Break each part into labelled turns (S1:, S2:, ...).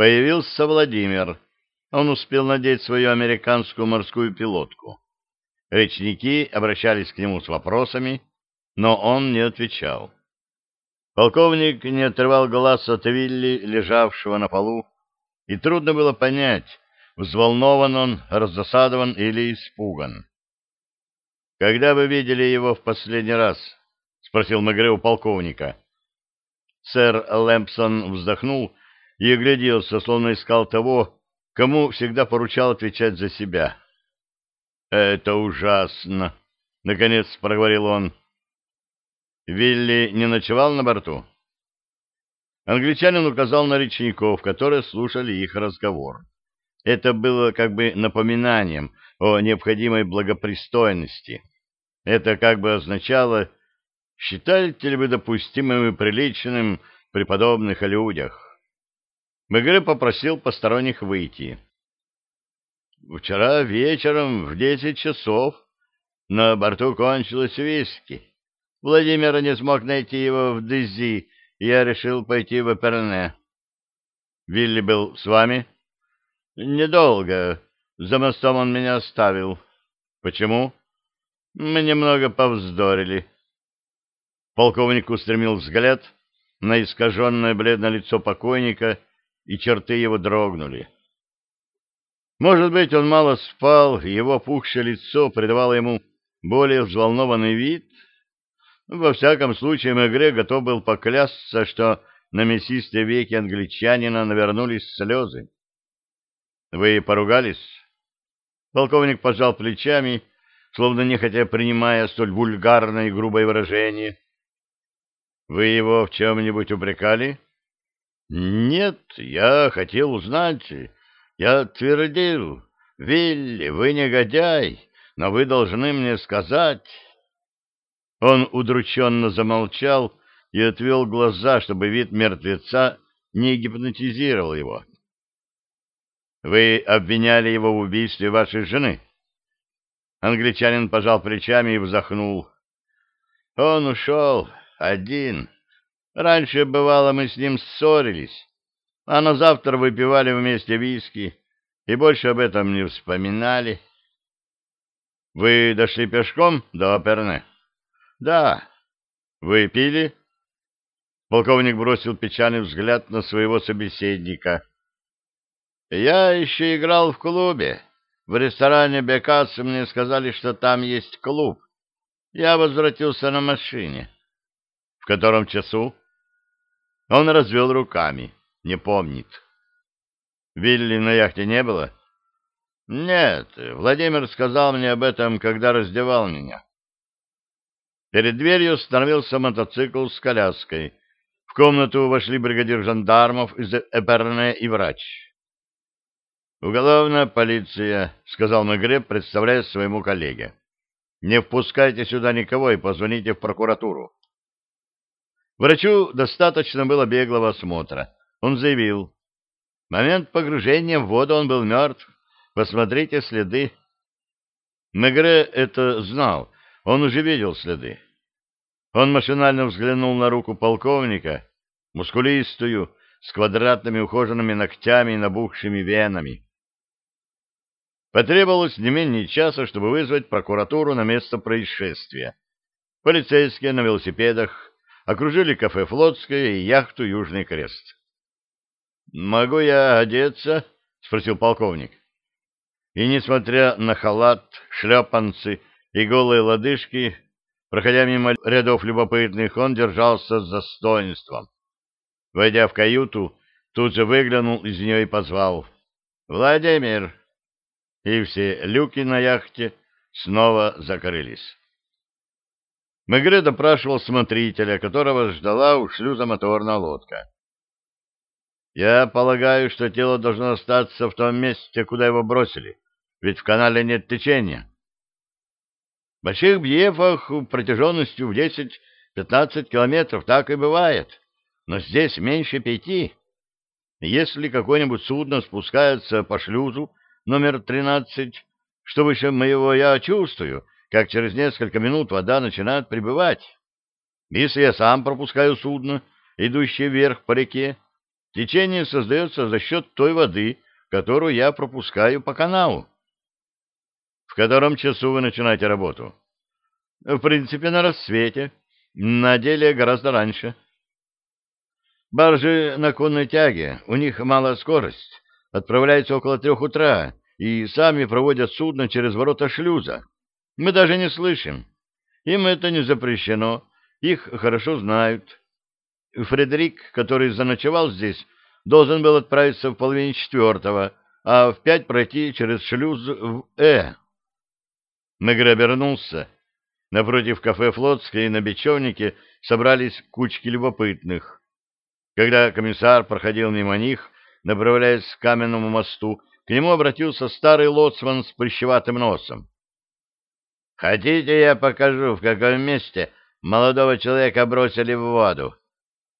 S1: Появился Владимир. Он успел надеть свою американскую морскую пилотку. Речники обращались к нему с вопросами, но он не отвечал. Полковник не отрывал глаз от Вилли, лежавшего на полу, и трудно было понять, взволнован он, раздосадован или испуган. — Когда вы видели его в последний раз? — спросил Мегре у полковника. Сэр Лэмпсон вздохнул и огляделся, словно искал того, кому всегда поручал отвечать за себя. «Это ужасно!» — наконец проговорил он. «Вилли не ночевал на борту?» Англичанин указал на речников, которые слушали их разговор. Это было как бы напоминанием о необходимой благопристойности. Это как бы означало, считаете ли вы допустимым и приличным при подобных людях? Мегре попросил посторонних выйти. Вчера вечером в десять часов на борту кончилось виски. Владимир не смог найти его в Дези, и я решил пойти в Эперне. Вилли был с вами? Недолго. За мостом он меня оставил. Почему? Мы немного повздорили. Полковник устремил взгляд на искаженное бледное лицо покойника и черты его дрогнули. Может быть, он мало спал, и его пухшее лицо придавало ему более взволнованный вид? Во всяком случае, Мегре готов был поклясться, что на мясистые веки англичанина навернулись слезы. — Вы поругались? Полковник пожал плечами, словно нехотя принимая столь вульгарное и грубое выражение. — Вы его в чем-нибудь упрекали? — нет, я хотел узнать. Я твердил, Вилли, вы негодяй, но вы должны мне сказать. Он удрученно замолчал и отвел глаза, чтобы вид мертвеца не гипнотизировал его. Вы обвиняли его в убийстве вашей жены? Англичанин пожал плечами и вздохнул. Он ушел один. Раньше, бывало, мы с ним ссорились, а на завтра выпивали вместе виски и больше об этом не вспоминали. — Вы дошли пешком до Оперне? — Да. — Вы пили? Полковник бросил печальный взгляд на своего собеседника. — Я еще играл в клубе. В ресторане Бекас мне сказали, что там есть клуб. Я возвратился на машине. — В котором часу? Он развел руками. Не помнит. Вилли на яхте не было? Нет, Владимир сказал мне об этом, когда раздевал меня. Перед дверью остановился мотоцикл с коляской. В комнату вошли бригадир жандармов из Эперне и врач. «Уголовная полиция», — сказал Мегре, представляя своему коллеге. «Не впускайте сюда никого и позвоните в прокуратуру. Врачу достаточно было беглого осмотра. Он заявил, момент погружения в воду он был мертв. Посмотрите следы. Мегре это знал, он уже видел следы. Он машинально взглянул на руку полковника, мускулистую, с квадратными ухоженными ногтями и набухшими венами. Потребовалось не менее часа, чтобы вызвать прокуратуру на место происшествия. Полицейские на велосипедах окружили кафе «Флотское» и яхту «Южный крест». «Могу я одеться?» — спросил полковник. И, несмотря на халат, шлепанцы и голые лодыжки, проходя мимо рядов любопытных, он держался с достоинством. Войдя в каюту, тут же выглянул из нее и позвал «Владимир!» И все люки на яхте снова закрылись. Мегре допрашивал смотрителя, которого ждала у шлюза моторная лодка. «Я полагаю, что тело должно остаться в том месте, куда его бросили, ведь в канале нет течения». В больших бьефах протяженностью в 10-15 километров так и бывает, но здесь меньше пяти. Если какое-нибудь судно спускается по шлюзу номер 13, что выше моего я чувствую, как через несколько минут вода начинает прибывать. Если я сам пропускаю судно, идущее вверх по реке, Течение создается за счет той воды, которую я пропускаю по каналу. В котором часу вы начинаете работу? В принципе, на рассвете. На деле гораздо раньше. Баржи на конной тяге, у них малая скорость, отправляются около трех утра и сами проводят судно через ворота шлюза. Мы даже не слышим. Им это не запрещено, их хорошо знают. Фредерик, который заночевал здесь, должен был отправиться в половине четвертого, а в пять пройти через шлюз в Э. Мегре обернулся. Напротив кафе «Флотской» на Бечевнике собрались кучки любопытных. Когда комиссар проходил мимо них, направляясь к каменному мосту, к нему обратился старый лоцман с прыщеватым носом. «Хотите, я покажу, в каком месте молодого человека бросили в воду?»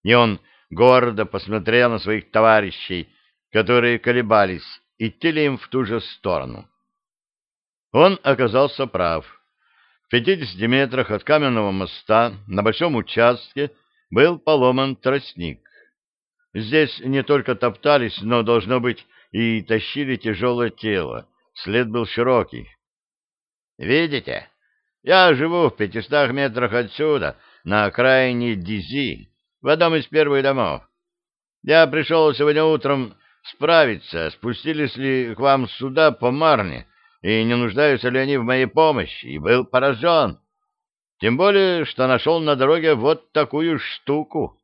S1: И он гордо посмотрел на своих товарищей, которые колебались, идти ли им в ту же сторону. Он оказался прав. В пятидесяти метрах от каменного моста на большом участке был поломан тростник. Здесь не только топтались, но, должно быть, и тащили тяжелое тело. След был широкий. «Видите? Я живу в пятистах метрах отсюда, на окраине Дизи, в одном из первых домов. Я пришел сегодня утром справиться, спустились ли к вам сюда по Марне, и не нуждаются ли они в моей помощи, и был поражен. Тем более, что нашел на дороге вот такую штуку.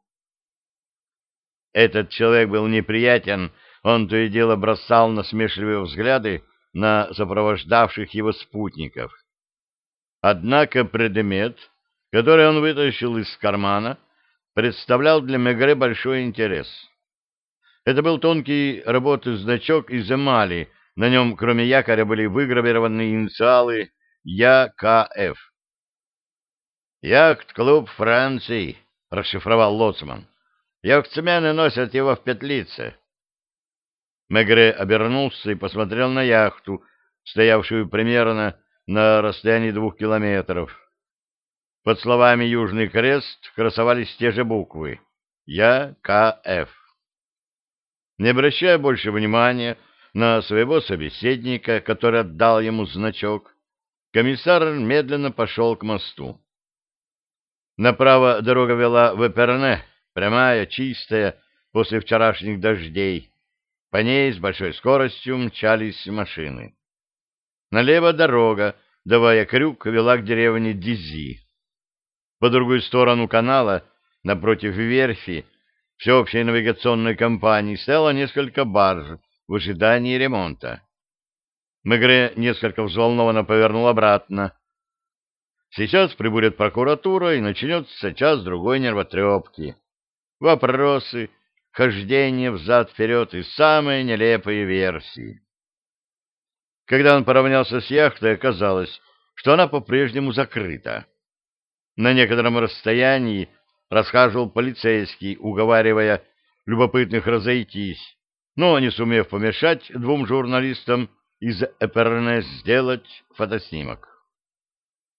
S1: Этот человек был неприятен, он то и дело бросал насмешливые взгляды на сопровождавших его спутников. Однако предмет, который он вытащил из кармана, представлял для Мегре большой интерес. Это был тонкий работы значок из эмали, на нем, кроме якоря, были выгравированы инициалы ЯКФ. «Яхт-клуб Франции», — расшифровал Лоцман. «Яхтсмены носят его в петлице». Мегре обернулся и посмотрел на яхту, стоявшую примерно на расстоянии двух километров. Под словами «Южный крест» красовались те же буквы «Я-К-Ф». Не обращая больше внимания на своего собеседника, который отдал ему значок, комиссар медленно пошел к мосту. Направо дорога вела в Эперне, прямая, чистая, после вчерашних дождей. По ней с большой скоростью мчались машины. Налево дорога, давая крюк, вела к деревне Дизи. По другую сторону канала, напротив верфи, всеобщей навигационной компании стояло несколько барж в ожидании ремонта. Мегре несколько взволнованно повернул обратно. Сейчас прибудет прокуратура и начнется час-другой нервотрепки. Вопросы, хождение взад-вперед и самые нелепые версии. Когда он поравнялся с яхтой, оказалось, что она по-прежнему закрыта. На некотором расстоянии расхаживал полицейский, уговаривая любопытных разойтись, но, не сумев помешать двум журналистам из Эперне сделать фотоснимок.